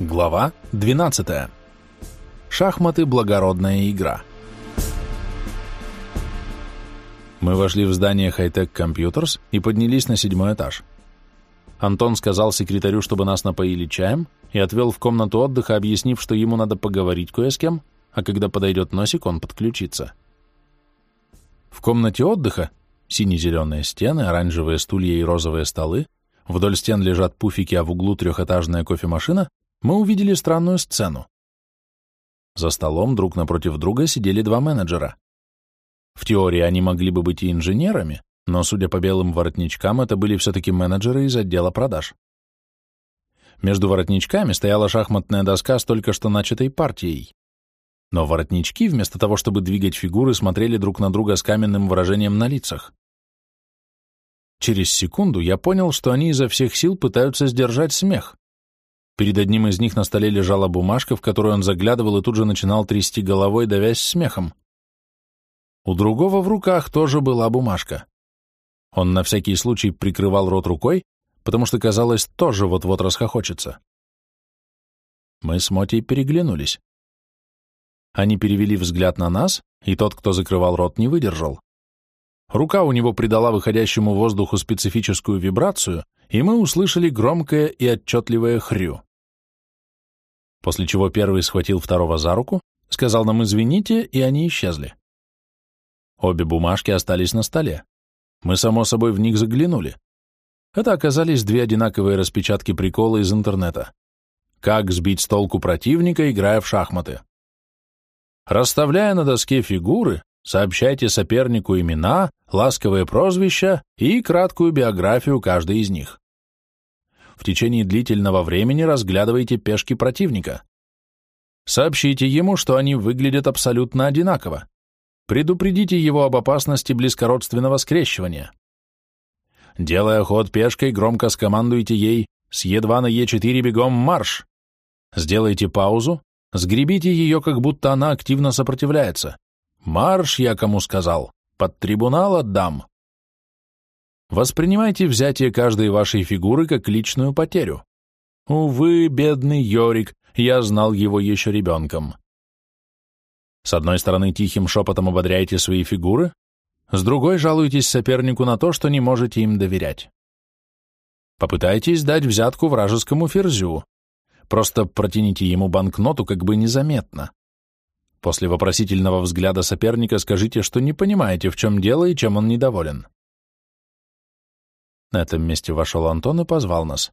Глава 12. Шахматы – благородная игра. Мы вошли в здание Hightech Computers и поднялись на седьмой этаж. Антон сказал секретарю, чтобы нас напоили чаем, и отвел в комнату отдыха, объяснив, что ему надо поговорить кое с кем, а когда подойдет носик, он подключится. В комнате отдыха сине-зеленые стены, оранжевые стулья и розовые столы, вдоль стен лежат пуфики, а в углу трехэтажная кофемашина, мы увидели странную сцену. За столом друг напротив друга сидели два менеджера. В теории они могли бы быть и инженерами, но, судя по белым воротничкам, это были все-таки менеджеры из отдела продаж. Между воротничками стояла шахматная доска с только что начатой партией. Но воротнички, вместо того, чтобы двигать фигуры, смотрели друг на друга с каменным выражением на лицах. Через секунду я понял, что они изо всех сил пытаются сдержать смех. Перед одним из них на столе лежала бумажка, в которую он заглядывал и тут же начинал трясти головой, давясь смехом. У другого в руках тоже была бумажка. Он на всякий случай прикрывал рот рукой, потому что, казалось, тоже вот-вот расхохочется. Мы с Мотей переглянулись. Они перевели взгляд на нас, и тот, кто закрывал рот, не выдержал. Рука у него придала выходящему воздуху специфическую вибрацию, и мы услышали громкое и отчетливое хрю после чего первый схватил второго за руку, сказал нам «извините», и они исчезли. Обе бумажки остались на столе. Мы, само собой, в них заглянули. Это оказались две одинаковые распечатки прикола из интернета. Как сбить с толку противника, играя в шахматы. Расставляя на доске фигуры, сообщайте сопернику имена, ласковые прозвища и краткую биографию каждой из них в течение длительного времени разглядывайте пешки противника. Сообщите ему, что они выглядят абсолютно одинаково. Предупредите его об опасности близкородственного скрещивания. Делая ход пешкой, громко скомандуйте ей «С Е2 на Е4 бегом марш!» Сделайте паузу, сгребите ее, как будто она активно сопротивляется. «Марш, я кому сказал! Под трибунал отдам!» Воспринимайте взятие каждой вашей фигуры как личную потерю. Увы, бедный Йорик, я знал его еще ребенком. С одной стороны, тихим шепотом ободряйте свои фигуры, с другой жалуетесь сопернику на то, что не можете им доверять. Попытайтесь дать взятку вражескому ферзю. Просто протяните ему банкноту как бы незаметно. После вопросительного взгляда соперника скажите, что не понимаете, в чем дело и чем он недоволен. На этом месте вошел Антон и позвал нас.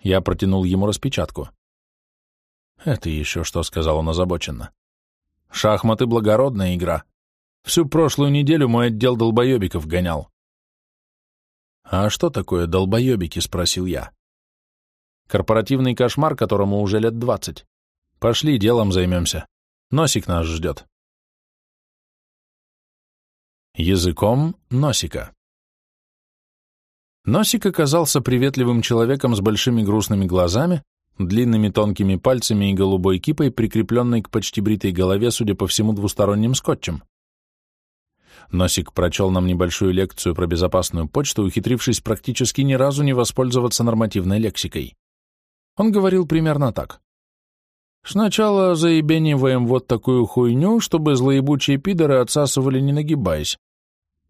Я протянул ему распечатку. «Это еще что?» — сказал он озабоченно. «Шахматы — благородная игра. Всю прошлую неделю мой отдел долбоебиков гонял». «А что такое долбоебики?» — спросил я. «Корпоративный кошмар, которому уже лет двадцать. Пошли, делом займемся. Носик нас ждет». Языком носика. Носик оказался приветливым человеком с большими грустными глазами, длинными тонкими пальцами и голубой кипой, прикрепленной к почти бритой голове, судя по всему, двусторонним скотчем. Носик прочел нам небольшую лекцию про безопасную почту, ухитрившись практически ни разу не воспользоваться нормативной лексикой. Он говорил примерно так. «Сначала заебениваем вот такую хуйню, чтобы злоебучие пидоры отсасывали не нагибаясь.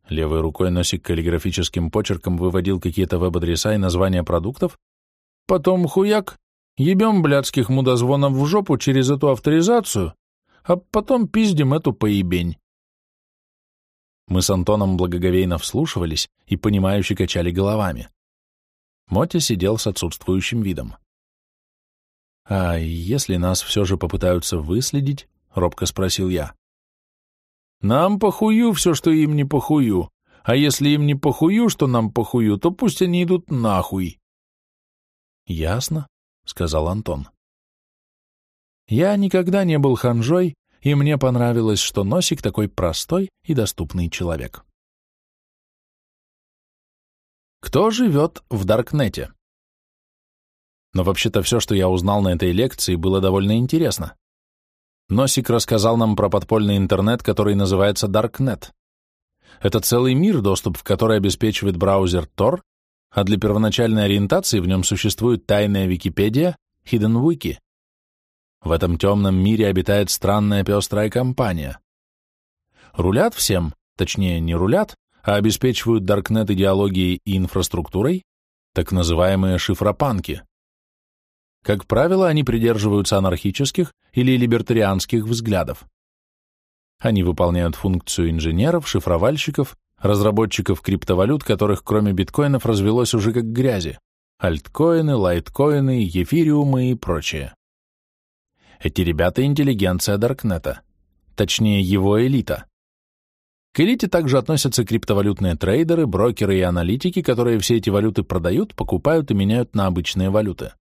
Левой рукой носик каллиграфическим почерком выводил какие-то веб-адреса и названия продуктов. Потом хуяк, ебем блядских мудозвонов в жопу через эту авторизацию, а потом пиздим эту поебень. Мы с Антоном благоговейно вслушивались и понимающе качали головами. Мотя сидел с отсутствующим видом. «А если нас все же попытаются выследить?» — робко спросил я. Нам похую все, что им не похую. А если им не похую, что нам похую, то пусть они идут нахуй. Ясно, сказал Антон. Я никогда не был ханжой, и мне понравилось, что Носик такой простой и доступный человек. Кто живет в Даркнете? Но вообще-то все, что я узнал на этой лекции, было довольно интересно. Носик рассказал нам про подпольный интернет, который называется Darknet. Это целый мир, доступ в который обеспечивает браузер Tor, а для первоначальной ориентации в нем существует тайная Википедия, Hidden Wiki, В этом темном мире обитает странная пестрая компания. Рулят всем, точнее не рулят, а обеспечивают Даркнет идеологией и инфраструктурой, так называемые шифропанки. Как правило, они придерживаются анархических или либертарианских взглядов. Они выполняют функцию инженеров, шифровальщиков, разработчиков криптовалют, которых кроме биткоинов развелось уже как грязи, альткоины, лайткоины, ефириумы и прочее. Эти ребята — интеллигенция Даркнета, точнее его элита. К элите также относятся криптовалютные трейдеры, брокеры и аналитики, которые все эти валюты продают, покупают и меняют на обычные валюты.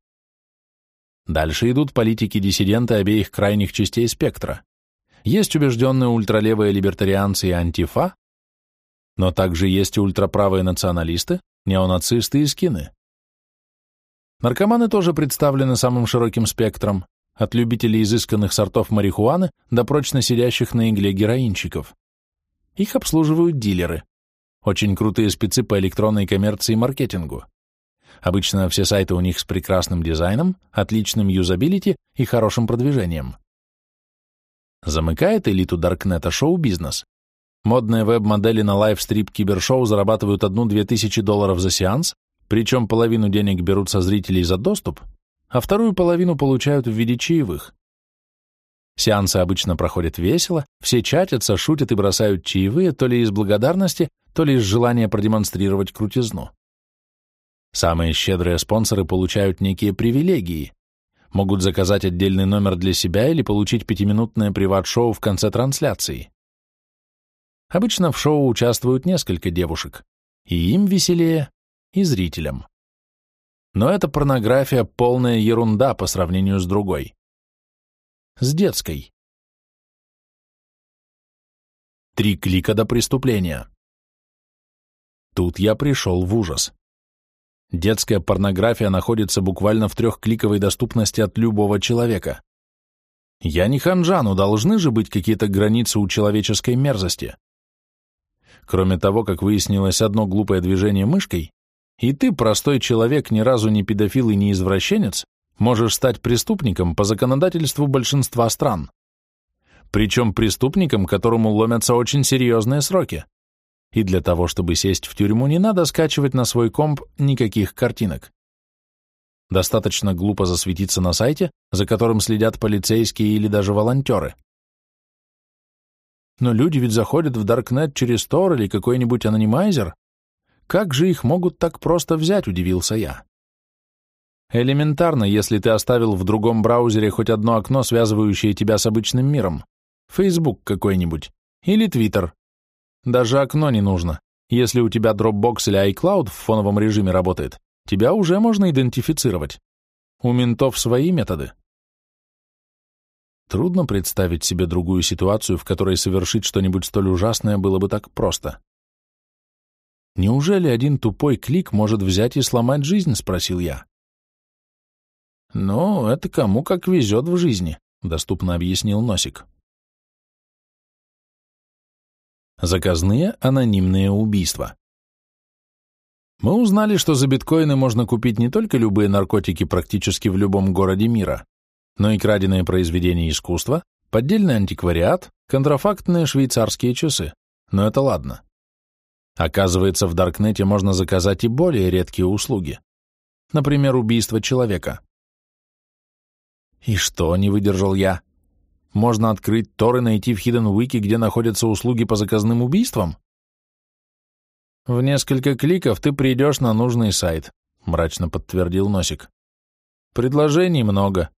Дальше идут политики-диссиденты обеих крайних частей спектра. Есть убежденные ультралевые либертарианцы и антифа, но также есть и ультраправые националисты, неонацисты и скины. Наркоманы тоже представлены самым широким спектром, от любителей изысканных сортов марихуаны до прочно сидящих на игле героинчиков. Их обслуживают дилеры, очень крутые спецы по электронной коммерции и маркетингу. Обычно все сайты у них с прекрасным дизайном, отличным юзабилити и хорошим продвижением. Замыкает элиту Даркнета шоу-бизнес. Модные веб-модели на лайв-стрип кибершоу зарабатывают одну-две тысячи долларов за сеанс, причем половину денег берут со зрителей за доступ, а вторую половину получают в виде чаевых. Сеансы обычно проходят весело, все чатятся, шутят и бросают чаевые то ли из благодарности, то ли из желания продемонстрировать крутизну. Самые щедрые спонсоры получают некие привилегии, могут заказать отдельный номер для себя или получить пятиминутное приват-шоу в конце трансляции. Обычно в шоу участвуют несколько девушек, и им веселее, и зрителям. Но эта порнография полная ерунда по сравнению с другой. С детской. Три клика до преступления. Тут я пришел в ужас. Детская порнография находится буквально в трехкликовой доступности от любого человека. Я не ханжа, но должны же быть какие-то границы у человеческой мерзости. Кроме того, как выяснилось одно глупое движение мышкой, и ты, простой человек, ни разу не педофил и не извращенец, можешь стать преступником по законодательству большинства стран. Причем преступником, которому ломятся очень серьезные сроки. И для того, чтобы сесть в тюрьму, не надо скачивать на свой комп никаких картинок. Достаточно глупо засветиться на сайте, за которым следят полицейские или даже волонтеры. Но люди ведь заходят в Даркнет через Тор или какой-нибудь анонимайзер, как же их могут так просто взять, удивился я. Элементарно, если ты оставил в другом браузере хоть одно окно, связывающее тебя с обычным миром. Facebook какой-нибудь. Или Twitter. Даже окно не нужно. Если у тебя Dropbox или iCloud в фоновом режиме работает, тебя уже можно идентифицировать. У ментов свои методы. Трудно представить себе другую ситуацию, в которой совершить что-нибудь столь ужасное было бы так просто. «Неужели один тупой клик может взять и сломать жизнь?» — спросил я. «Ну, это кому как везет в жизни», — доступно объяснил Носик. Заказные анонимные убийства. Мы узнали, что за биткоины можно купить не только любые наркотики практически в любом городе мира, но и краденые произведения искусства, поддельный антиквариат, контрафактные швейцарские часы. Но это ладно. Оказывается, в Даркнете можно заказать и более редкие услуги. Например, убийство человека. И что, не выдержал я? Можно открыть Тор и найти в Hidden Wiki, где находятся услуги по заказным убийствам? В несколько кликов ты придешь на нужный сайт, мрачно подтвердил Носик. Предложений много.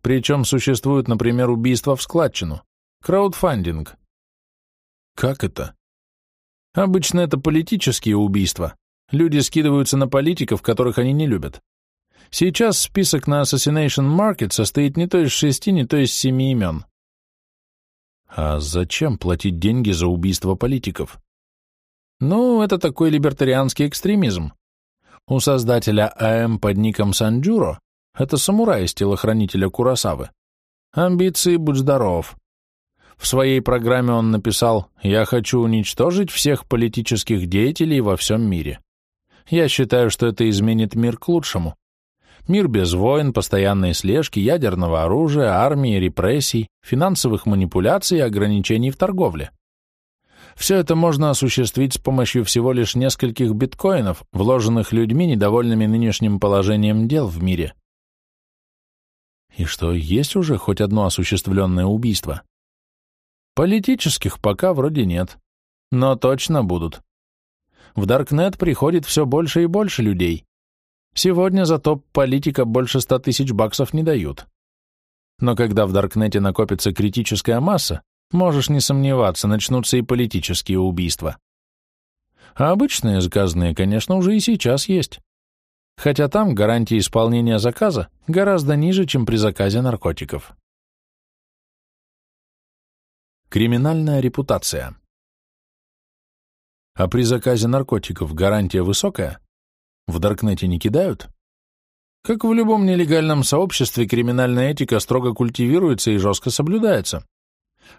Причем существует, например, убийство в складчину. Краудфандинг. Как это? Обычно это политические убийства. Люди скидываются на политиков, которых они не любят. Сейчас список на Assassination Market состоит не то из шести, не то из семи имен. А зачем платить деньги за убийство политиков? Ну, это такой либертарианский экстремизм. У создателя АМ под ником Санджуро, это самурай из телохранителя Курасавы, амбиции будь здоров. В своей программе он написал «Я хочу уничтожить всех политических деятелей во всем мире. Я считаю, что это изменит мир к лучшему. Мир без войн, постоянной слежки, ядерного оружия, армии, репрессий, финансовых манипуляций и ограничений в торговле. Все это можно осуществить с помощью всего лишь нескольких биткоинов, вложенных людьми, недовольными нынешним положением дел в мире. И что, есть уже хоть одно осуществленное убийство? Политических пока вроде нет, но точно будут. В Даркнет приходит все больше и больше людей. Сегодня за топ-политика больше ста тысяч баксов не дают. Но когда в Даркнете накопится критическая масса, можешь не сомневаться, начнутся и политические убийства. А обычные заказные, конечно, уже и сейчас есть. Хотя там гарантия исполнения заказа гораздо ниже, чем при заказе наркотиков. Криминальная репутация. А при заказе наркотиков гарантия высокая? В Даркнете не кидают? Как в любом нелегальном сообществе, криминальная этика строго культивируется и жестко соблюдается.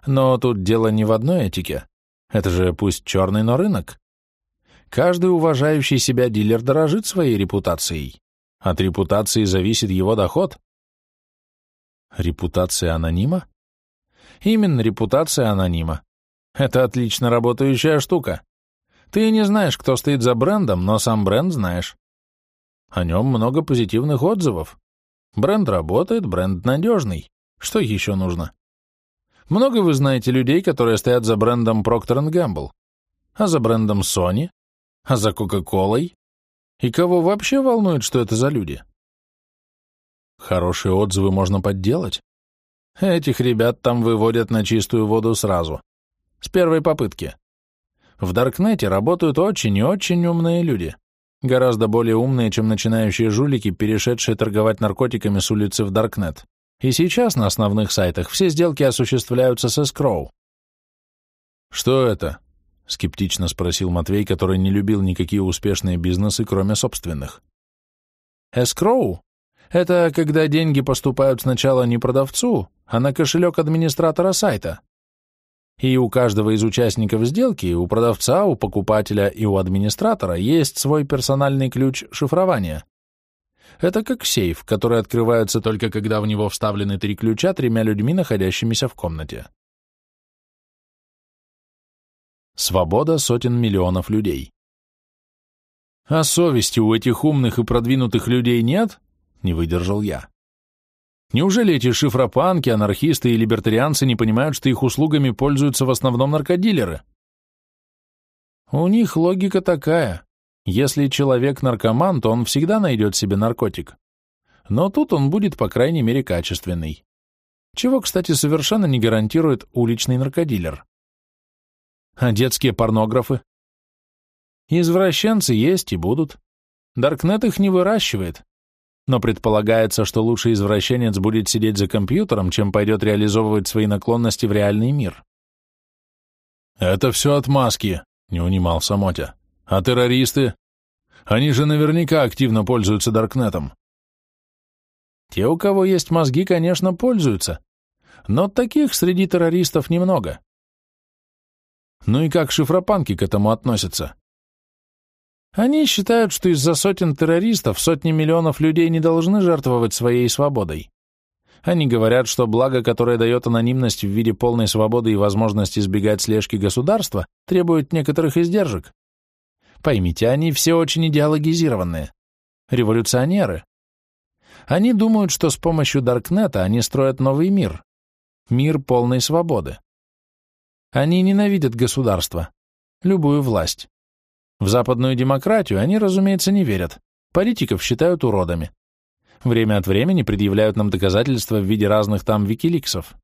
Но тут дело не в одной этике. Это же пусть черный, но рынок. Каждый уважающий себя дилер дорожит своей репутацией. От репутации зависит его доход. Репутация анонима? Именно репутация анонима. Это отлично работающая штука. Ты не знаешь, кто стоит за брендом, но сам бренд знаешь. О нем много позитивных отзывов. Бренд работает, бренд надежный. Что еще нужно? Много вы знаете людей, которые стоят за брендом Procter Gamble, а за брендом Sony, а за Coca-Cola? И кого вообще волнует, что это за люди? Хорошие отзывы можно подделать. Этих ребят там выводят на чистую воду сразу. С первой попытки. В Даркнете работают очень и очень умные люди. Гораздо более умные, чем начинающие жулики, перешедшие торговать наркотиками с улицы в Даркнет. И сейчас на основных сайтах все сделки осуществляются с эскроу. «Что это?» — скептично спросил Матвей, который не любил никакие успешные бизнесы, кроме собственных. «Эскроу — это когда деньги поступают сначала не продавцу, а на кошелек администратора сайта. И у каждого из участников сделки, у продавца, у покупателя и у администратора есть свой персональный ключ шифрования. Это как сейф, который открывается только когда в него вставлены три ключа тремя людьми, находящимися в комнате. Свобода сотен миллионов людей. А совести у этих умных и продвинутых людей нет? Не выдержал я. Неужели эти шифропанки, анархисты и либертарианцы не понимают, что их услугами пользуются в основном наркодилеры? У них логика такая. Если человек наркоман, то он всегда найдет себе наркотик. Но тут он будет, по крайней мере, качественный. Чего, кстати, совершенно не гарантирует уличный наркодилер. А детские порнографы? Извращенцы есть и будут. Даркнет их не выращивает, но предполагается, что лучший извращенец будет сидеть за компьютером, чем пойдет реализовывать свои наклонности в реальный мир. «Это все отмазки», — не унимался Мотя. «А террористы? Они же наверняка активно пользуются Даркнетом». Те, у кого есть мозги, конечно, пользуются, но таких среди террористов немного. Ну и как шифропанки к этому относятся? Они считают, что из-за сотен террористов сотни миллионов людей не должны жертвовать своей свободой. Они говорят, что благо, которое дает анонимность в виде полной свободы и возможности избегать слежки государства, требует некоторых издержек. Поймите, они все очень идеологизированные. Революционеры. Они думают, что с помощью Даркнета они строят новый мир. Мир полной свободы. Они ненавидят государство, любую власть. В западную демократию они, разумеется, не верят. Политиков считают уродами. Время от времени предъявляют нам доказательства в виде разных там викиликсов.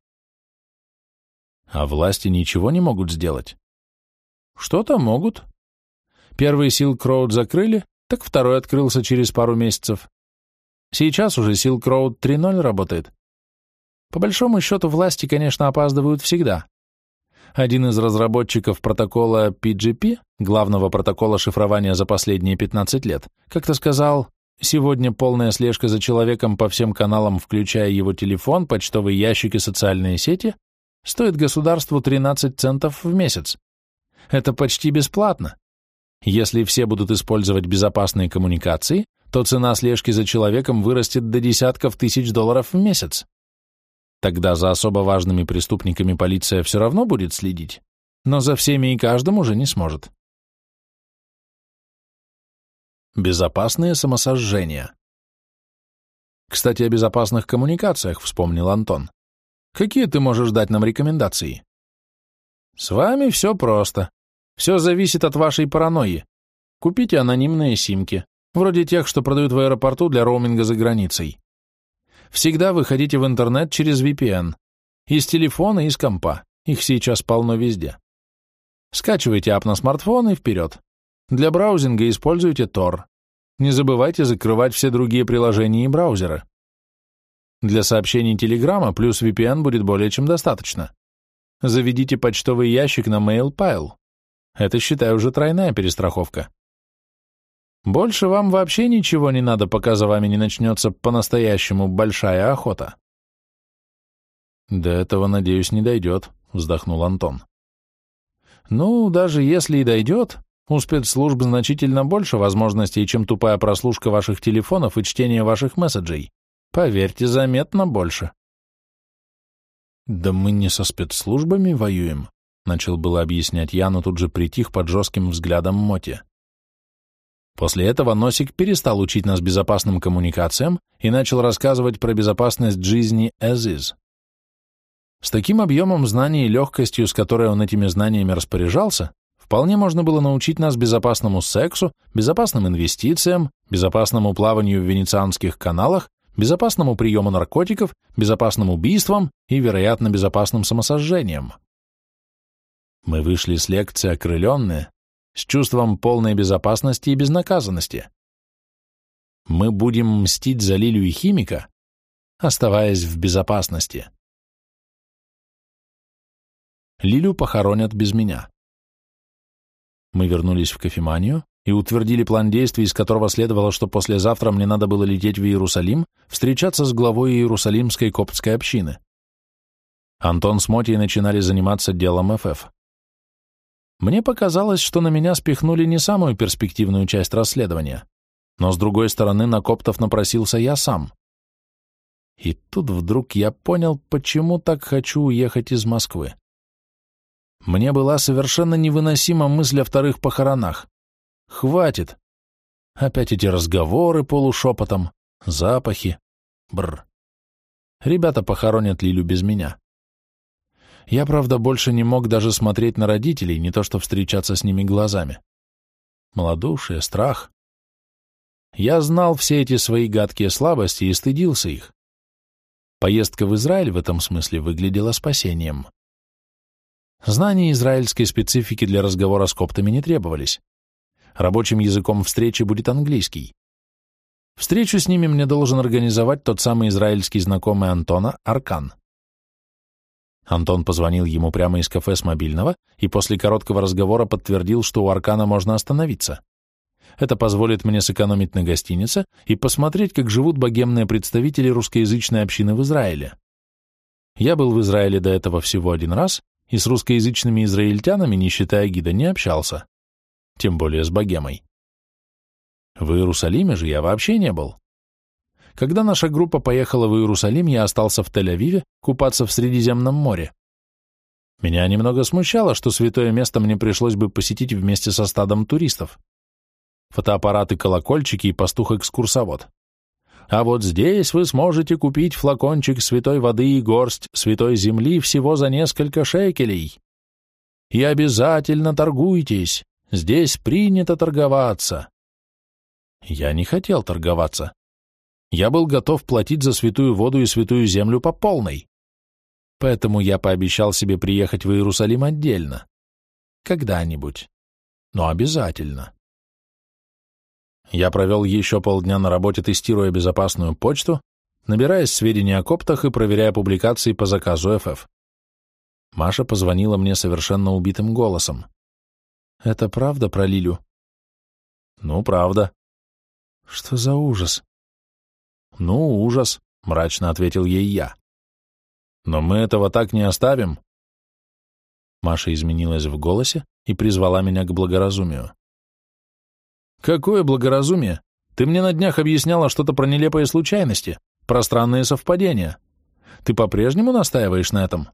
А власти ничего не могут сделать? Что-то могут. Первый Silk Road закрыли, так второй открылся через пару месяцев. Сейчас уже Silk Road 3.0 работает. По большому счету власти, конечно, опаздывают всегда. Один из разработчиков протокола PGP, главного протокола шифрования за последние 15 лет, как-то сказал, сегодня полная слежка за человеком по всем каналам, включая его телефон, почтовый ящик и социальные сети, стоит государству 13 центов в месяц. Это почти бесплатно. Если все будут использовать безопасные коммуникации, то цена слежки за человеком вырастет до десятков тысяч долларов в месяц. Тогда за особо важными преступниками полиция все равно будет следить, но за всеми и каждым уже не сможет. Безопасные самосожжения. Кстати, о безопасных коммуникациях вспомнил Антон. Какие ты можешь дать нам рекомендации? С вами все просто. Все зависит от вашей паранойи. Купите анонимные симки, вроде тех, что продают в аэропорту для роуминга за границей. Всегда выходите в интернет через VPN. Из телефона, из компа. Их сейчас полно везде. Скачивайте ап на смартфон и вперед. Для браузинга используйте Tor. Не забывайте закрывать все другие приложения и браузеры. Для сообщений Telegram плюс VPN будет более чем достаточно. Заведите почтовый ящик на MailPile. Это, считаю, уже тройная перестраховка. Больше вам вообще ничего не надо, пока за вами не начнется по-настоящему большая охота. До этого, надеюсь, не дойдет, вздохнул Антон. Ну, даже если и дойдет, у спецслужб значительно больше возможностей, чем тупая прослушка ваших телефонов и чтение ваших месседжей. Поверьте, заметно больше. Да мы не со спецслужбами воюем, начал было объяснять я, но тут же притих под жестким взглядом Моти. После этого Носик перестал учить нас безопасным коммуникациям и начал рассказывать про безопасность жизни as is. С таким объемом знаний и легкостью, с которой он этими знаниями распоряжался, вполне можно было научить нас безопасному сексу, безопасным инвестициям, безопасному плаванию в венецианских каналах, безопасному приему наркотиков, безопасным убийствам и, вероятно, безопасным самосожжением. Мы вышли с лекции окрыленные, с чувством полной безопасности и безнаказанности. Мы будем мстить за Лилию и химика, оставаясь в безопасности. Лилю похоронят без меня. Мы вернулись в кофеманию и утвердили план действий, из которого следовало, что послезавтра мне надо было лететь в Иерусалим, встречаться с главой Иерусалимской коптской общины. Антон с Мотей начинали заниматься делом ФФ. Мне показалось, что на меня спихнули не самую перспективную часть расследования, но, с другой стороны, на коптов напросился я сам. И тут вдруг я понял, почему так хочу уехать из Москвы. Мне была совершенно невыносима мысль о вторых похоронах. Хватит. Опять эти разговоры полушепотом, запахи. Бр. Ребята похоронят Лилю без меня. Я, правда, больше не мог даже смотреть на родителей, не то что встречаться с ними глазами. Молодушие, страх. Я знал все эти свои гадкие слабости и стыдился их. Поездка в Израиль в этом смысле выглядела спасением. Знания израильской специфики для разговора с коптами не требовались. Рабочим языком встречи будет английский. Встречу с ними мне должен организовать тот самый израильский знакомый Антона, Аркан. Антон позвонил ему прямо из кафе с мобильного и после короткого разговора подтвердил, что у Аркана можно остановиться. Это позволит мне сэкономить на гостинице и посмотреть, как живут богемные представители русскоязычной общины в Израиле. Я был в Израиле до этого всего один раз и с русскоязычными израильтянами, не считая гида, не общался, тем более с богемой. В Иерусалиме же я вообще не был. Когда наша группа поехала в Иерусалим, я остался в Тель-Авиве купаться в Средиземном море. Меня немного смущало, что святое место мне пришлось бы посетить вместе со стадом туристов. Фотоаппараты, колокольчики и пастух-экскурсовод. А вот здесь вы сможете купить флакончик святой воды и горсть святой земли всего за несколько шекелей. И обязательно торгуйтесь, здесь принято торговаться. Я не хотел торговаться. Я был готов платить за святую воду и святую землю по полной. Поэтому я пообещал себе приехать в Иерусалим отдельно. Когда-нибудь. Но обязательно. Я провел еще полдня на работе, тестируя безопасную почту, набирая сведения о коптах и проверяя публикации по заказу ФФ. Маша позвонила мне совершенно убитым голосом. «Это правда про Лилю?» «Ну, правда». «Что за ужас?» «Ну, ужас», — мрачно ответил ей я. «Но мы этого так не оставим». Маша изменилась в голосе и призвала меня к благоразумию. Какое благоразумие? Ты мне на днях объясняла что-то про нелепые случайности, про странные совпадения. Ты по-прежнему настаиваешь на этом?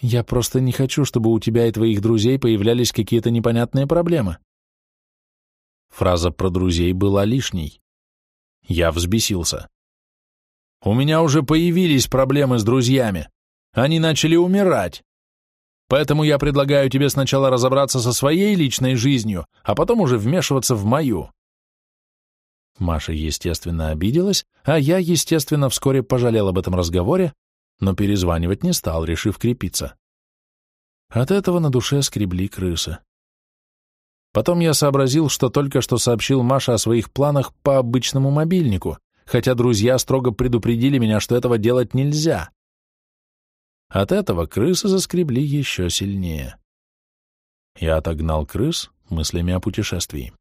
Я просто не хочу, чтобы у тебя и твоих друзей появлялись какие-то непонятные проблемы. Фраза про друзей была лишней. Я взбесился. У меня уже появились проблемы с друзьями. Они начали умирать. Поэтому я предлагаю тебе сначала разобраться со своей личной жизнью, а потом уже вмешиваться в мою. Маша, естественно, обиделась, а я, естественно, вскоре пожалел об этом разговоре, но перезванивать не стал, решив крепиться. От этого на душе скребли крысы. Потом я сообразил, что только что сообщил Маше о своих планах по обычному мобильнику, хотя друзья строго предупредили меня, что этого делать нельзя. От этого крысы заскребли еще сильнее. Я отогнал крыс мыслями о путешествии.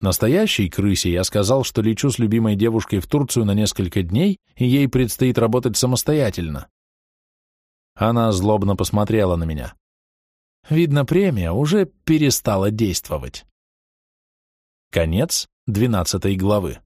Настоящей крысе я сказал, что лечу с любимой девушкой в Турцию на несколько дней, и ей предстоит работать самостоятельно. Она злобно посмотрела на меня. Видно, премия уже перестала действовать. Конец двенадцатой главы.